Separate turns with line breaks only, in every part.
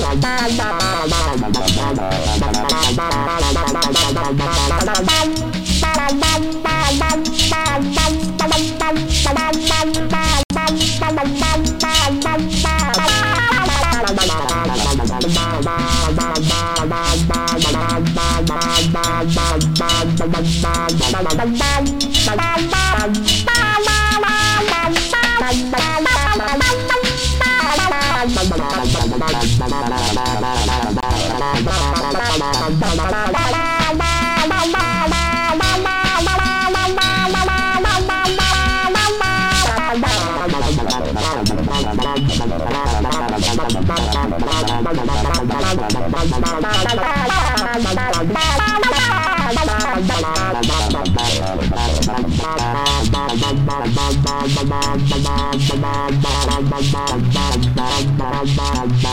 Bye. Bye.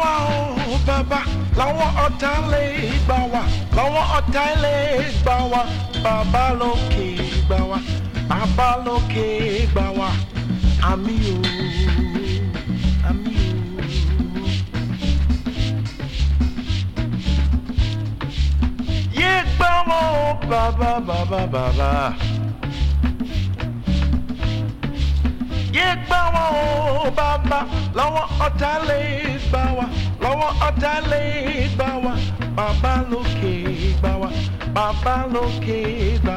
wá o bàbá làwọn ọ̀tá lè gbà wá. Làwọn ọ̀tá lè gbà wá. Bàbá lókè gbà wá. Bàbá lókè gbà wá. Àmì o àmì o. yé gbà wá o bàbá bàbá bàbá. yé gbà wá o bàbá. Lọ́wọ́ ọ̀tá lè gbà wá lọ́wọ́ ọ̀tá lè gbà wá bàbá lókè gbà wá bàbá lókè gbà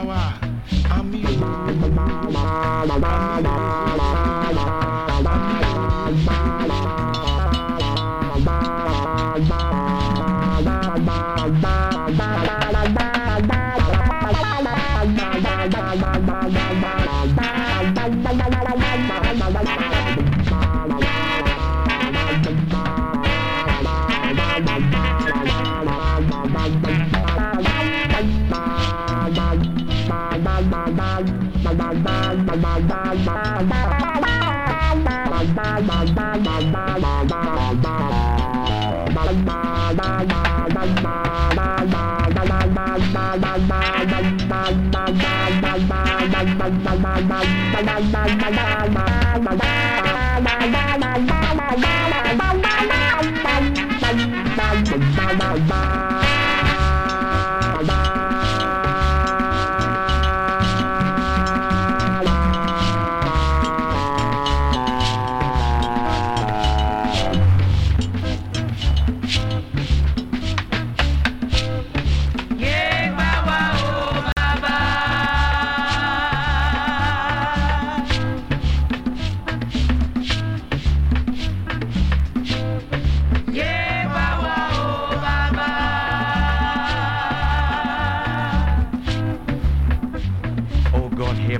Bye.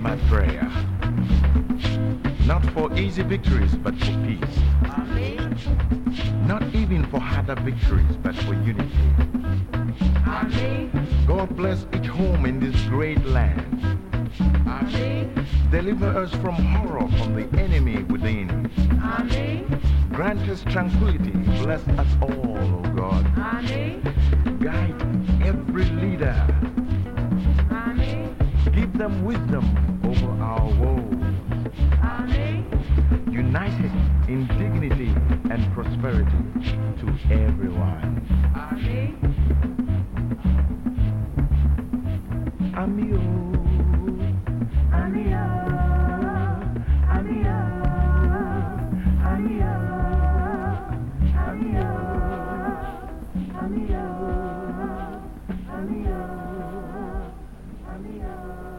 My prayer. Not for easy victories, but for peace. Amen. Not even for harder victories, but for unity. Amen. God bless each home in this great land. Amen. Deliver us from horror from the enemy within. Amen. Grant us tranquility. Bless us all, O God. Amen. Guide every leader. Give them wisdom Amiya, Amiya, Amiya.